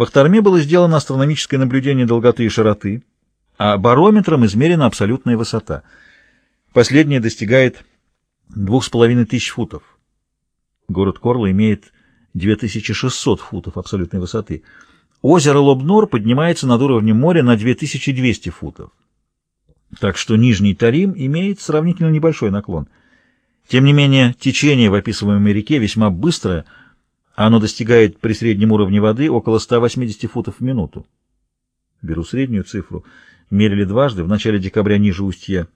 В Ахтарме было сделано астрономическое наблюдение долготы и широты, а барометром измерена абсолютная высота. Последняя достигает двух с половиной тысяч футов. Город Корла имеет 2600 футов абсолютной высоты. Озеро Лобнор поднимается над уровнем моря на 2200 футов. Так что Нижний Тарим имеет сравнительно небольшой наклон. Тем не менее, течение в описываемой реке весьма быстрое, оно достигает при среднем уровне воды около 180 футов в минуту. Беру среднюю цифру. Мерили дважды, в начале декабря ниже устья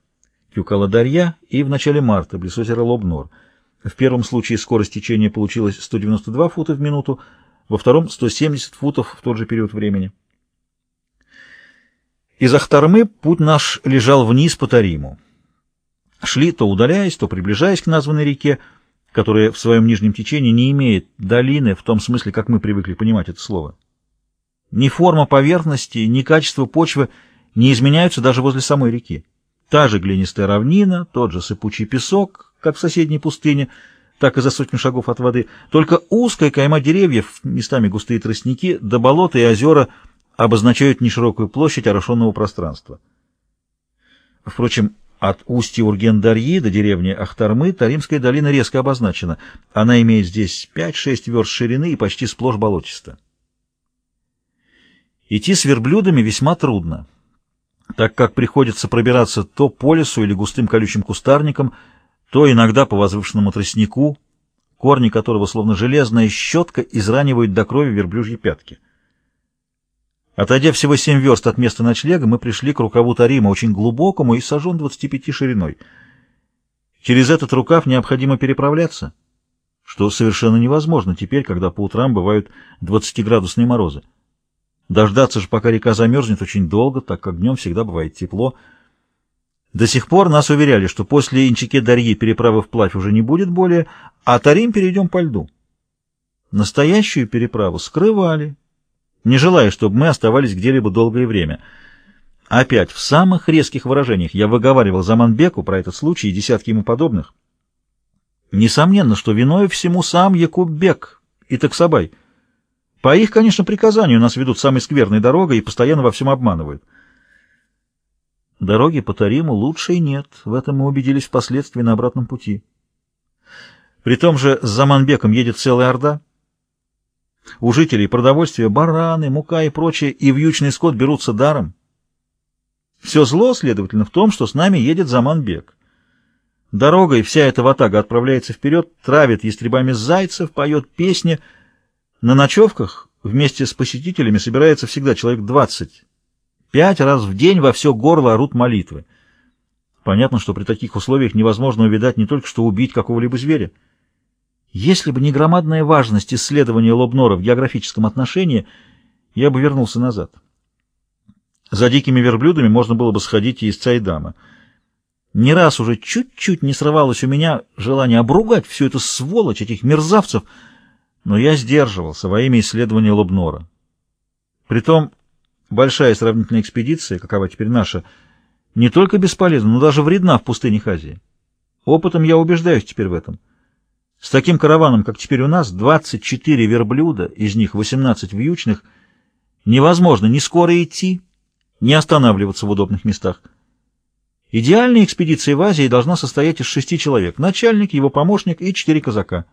Кюкала-Дарья и в начале марта, близ озера Лобнор. В первом случае скорость течения получилась 192 фута в минуту, во втором — 170 футов в тот же период времени. Из Ахтармы путь наш лежал вниз по Тариму. Шли то удаляясь, то приближаясь к названной реке, которая в своем нижнем течении не имеет долины в том смысле, как мы привыкли понимать это слово. Ни форма поверхности, ни качество почвы не изменяются даже возле самой реки. Та же глинистая равнина, тот же сыпучий песок, как в соседней пустыне, так и за сотню шагов от воды, только узкая кайма деревьев, местами густые тростники, да болота и озера обозначают неширокую площадь орошенного пространства. Впрочем, от устья Урген-Дарьи до деревни Ахтармы Таримская долина резко обозначена. Она имеет здесь 5-6 верст ширины и почти сплошь болотиста. Идти с верблюдами весьма трудно, так как приходится пробираться то по лесу или густым колючим кустарникам, то иногда по возвышенному тростнику, корни которого, словно железная щетка, изранивают до крови верблюжьи пятки. Отойдя всего семь верст от места ночлега, мы пришли к рукаву Тарима, очень глубокому и сажен 25 шириной. Через этот рукав необходимо переправляться, что совершенно невозможно теперь, когда по утрам бывают 20-градусные морозы. Дождаться же, пока река замерзнет, очень долго, так как днем всегда бывает тепло. До сих пор нас уверяли, что после Инчике-Дарьи переправы вплавь уже не будет более, а Тарим перейдем по льду. Настоящую переправу скрывали, не желая, чтобы мы оставались где-либо долгое время. Опять в самых резких выражениях я выговаривал Заманбеку про этот случай и десятки ему подобных. Несомненно, что виной всему сам Якуббек и Таксабай. По их, конечно, приказанию нас ведут самой скверной дорогой и постоянно во всем обманывают. Дороги по Тариму лучше и нет, в этом мы убедились впоследствии на обратном пути. При том же с Заманбеком едет целая орда — у жителей продовольствие, бараны, мука и прочее, и вьючный скот берутся даром. Все зло, следовательно, в том, что с нами едет Заманбек. Дорогой вся эта ватага отправляется вперед, травит ястребами зайцев, поет песни. На ночевках вместе с посетителями собирается всегда человек двадцать. Пять раз в день во все горло орут молитвы. Понятно, что при таких условиях невозможно увидать не только что убить какого-либо зверя. Если бы не громадная важность исследования Лобнора в географическом отношении, я бы вернулся назад. За дикими верблюдами можно было бы сходить и из Цайдама. Не раз уже чуть-чуть не срывалось у меня желание обругать всю эту сволочь, этих мерзавцев, но я сдерживался во имя исследования Лобнора. Притом, большая сравнительная экспедиция, какова теперь наша, не только бесполезна, но даже вредна в пустыне Хазии. Опытом я убеждаюсь теперь в этом. С таким караваном, как теперь у нас, 24 верблюда, из них 18 вьючных, невозможно ни скоро идти, ни останавливаться в удобных местах. Идеальная экспедиция в Азии должна состоять из шести человек, начальник, его помощник и четыре казака.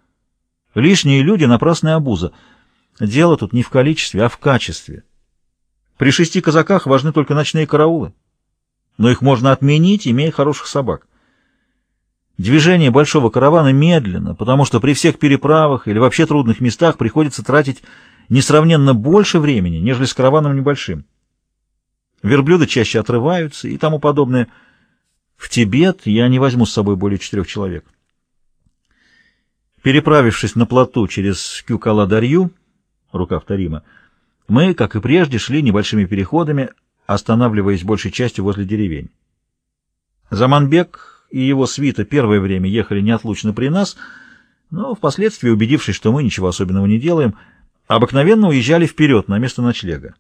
Лишние люди — напрасная обуза. Дело тут не в количестве, а в качестве. При шести казаках важны только ночные караулы, но их можно отменить, имея хороших собак. Движение большого каравана медленно, потому что при всех переправах или вообще трудных местах приходится тратить несравненно больше времени, нежели с караваном небольшим. Верблюды чаще отрываются и тому подобное. В Тибет я не возьму с собой более четырех человек. Переправившись на плоту через Кюкала-Дарью, рукав Тарима, мы, как и прежде, шли небольшими переходами, останавливаясь большей частью возле деревень. Заманбек и его свита первое время ехали неотлучно при нас, но впоследствии, убедившись, что мы ничего особенного не делаем, обыкновенно уезжали вперед на место ночлега.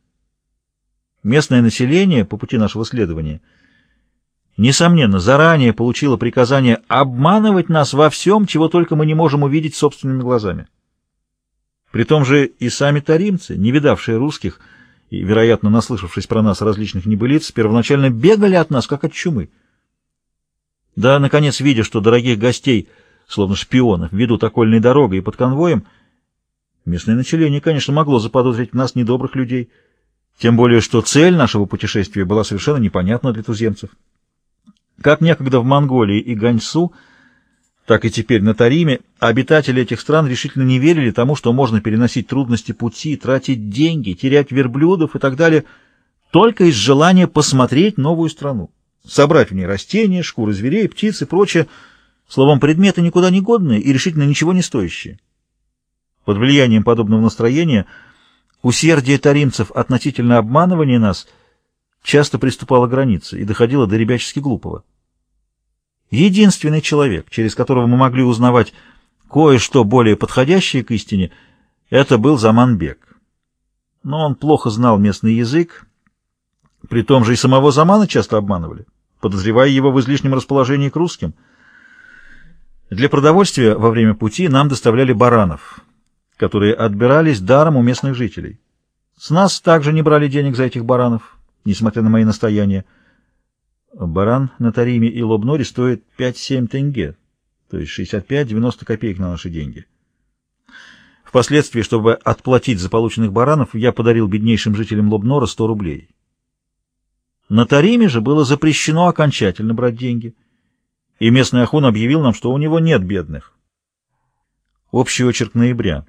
Местное население по пути нашего следования, несомненно, заранее получило приказание обманывать нас во всем, чего только мы не можем увидеть собственными глазами. При том же и сами таримцы, не видавшие русских и, вероятно, наслышавшись про нас различных небылиц, первоначально бегали от нас, как от чумы. Да, наконец, видя, что дорогих гостей, словно шпионов, ведут окольной дорогой и под конвоем, местное население, конечно, могло заподозрить в нас недобрых людей, тем более, что цель нашего путешествия была совершенно непонятна для туземцев. Как некогда в Монголии и Ганьсу, так и теперь на Тариме, обитатели этих стран решительно не верили тому, что можно переносить трудности пути, тратить деньги, терять верблюдов и так далее, только из желания посмотреть новую страну, собрать в ней растения, шкуры зверей, птиц и прочее, словом, предметы никуда не годные и решительно ничего не стоящие. Под влиянием подобного настроения усердие таримцев относительно обманывания нас часто приступало к границе и доходило до ребячески глупого. Единственный человек, через которого мы могли узнавать кое-что более подходящее к истине, это был Заманбек. Но он плохо знал местный язык, при том же и самого Замана часто обманывали, подозревая его в излишнем расположении к русским. Для продовольствия во время пути нам доставляли баранов, которые отбирались даром у местных жителей. С нас также не брали денег за этих баранов, несмотря на мои настояния. Баран на Тариме и Лобноре стоит 5-7 тенге, то есть 65-90 копеек на наши деньги. Впоследствии, чтобы отплатить за полученных баранов, я подарил беднейшим жителям Лобнора 100 рублей. На Тариме же было запрещено окончательно брать деньги, и местный ахун объявил нам, что у него нет бедных. Общий очерк ноября.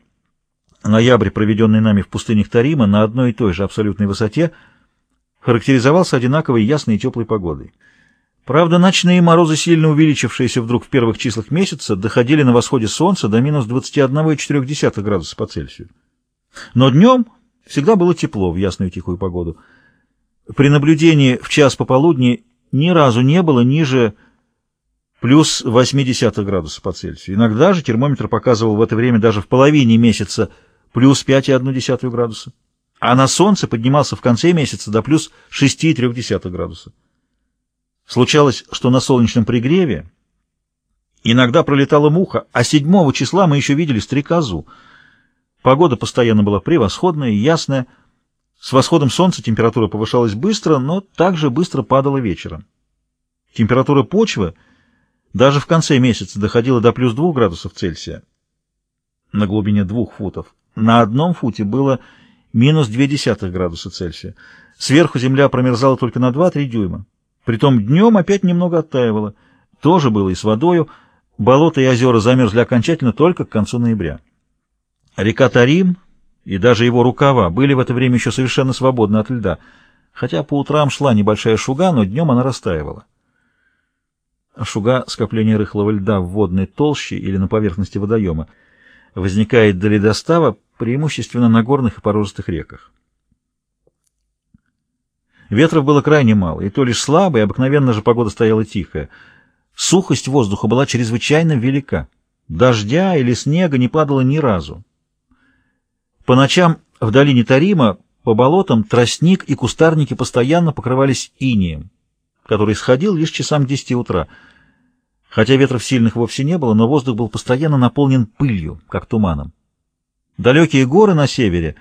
Ноябрь, проведенный нами в пустынях Тарима, на одной и той же абсолютной высоте – характеризовался одинаковой ясной и теплой погодой. Правда, ночные морозы, сильно увеличившиеся вдруг в первых числах месяца, доходили на восходе солнца до минус 21,4 градуса по Цельсию. Но днем всегда было тепло в ясную тихую погоду. При наблюдении в час пополудни ни разу не было ниже плюс 80 градуса по Цельсию. Иногда же термометр показывал в это время даже в половине месяца плюс 5,1 градуса а на солнце поднимался в конце месяца до плюс 6,3 градуса. Случалось, что на солнечном пригреве иногда пролетала муха, а 7 числа мы еще видели стрекозу. Погода постоянно была превосходная и ясная. С восходом солнца температура повышалась быстро, но также быстро падала вечером. Температура почвы даже в конце месяца доходила до плюс 2 градусов Цельсия на глубине двух футов. На одном футе было минус 0,2 градуса Цельсия. Сверху земля промерзала только на 2-3 дюйма. Притом днем опять немного оттаивала. Тоже было и с водою. Болота и озера замерзли окончательно только к концу ноября. Река Тарим и даже его рукава были в это время еще совершенно свободны от льда, хотя по утрам шла небольшая шуга, но днем она растаивала. Шуга — скопление рыхлого льда в водной толще или на поверхности водоема — возникает до ледостава преимущественно на горных и порожистых реках. Ветров было крайне мало, и то лишь слабый, обыкновенно же погода стояла тихая. Сухость воздуха была чрезвычайно велика. Дождя или снега не падало ни разу. По ночам в долине Тарима по болотам тростник и кустарники постоянно покрывались инеем, который сходил лишь часам к десяти утра — Хотя ветров сильных вовсе не было, но воздух был постоянно наполнен пылью, как туманом. Далекие горы на севере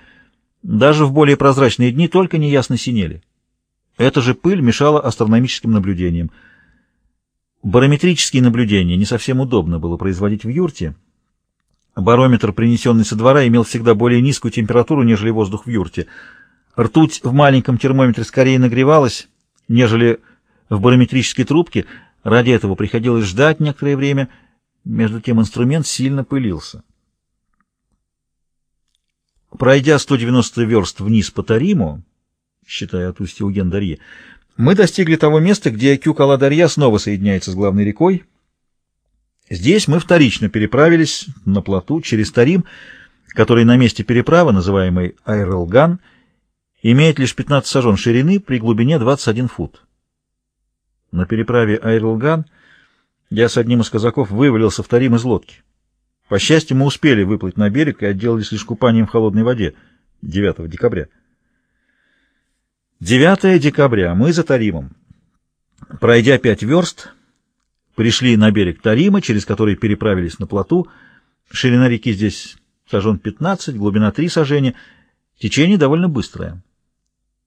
даже в более прозрачные дни только неясно синели. Эта же пыль мешала астрономическим наблюдениям. Барометрические наблюдения не совсем удобно было производить в юрте. Барометр, принесенный со двора, имел всегда более низкую температуру, нежели воздух в юрте. Ртуть в маленьком термометре скорее нагревалась, нежели в барометрической трубке — Ради этого приходилось ждать некоторое время, между тем инструмент сильно пылился. Пройдя 190 верст вниз по Тариму, считая от устья Уген-Дарьи, мы достигли того места, где Кюкала-Дарья снова соединяется с главной рекой. Здесь мы вторично переправились на плоту через Тарим, который на месте переправы, называемый Айрелган, имеет лишь 15 сажен ширины при глубине 21 фут. На переправе Айрлган я с одним из казаков вывалился в Тарим из лодки. По счастью, мы успели выплыть на берег и отделались лишь купанием в холодной воде 9 декабря. 9 декабря мы за Таримом. Пройдя пять верст, пришли на берег Тарима, через который переправились на плоту. Ширина реки здесь сажен 15, глубина 3 сажения. Течение довольно быстрое.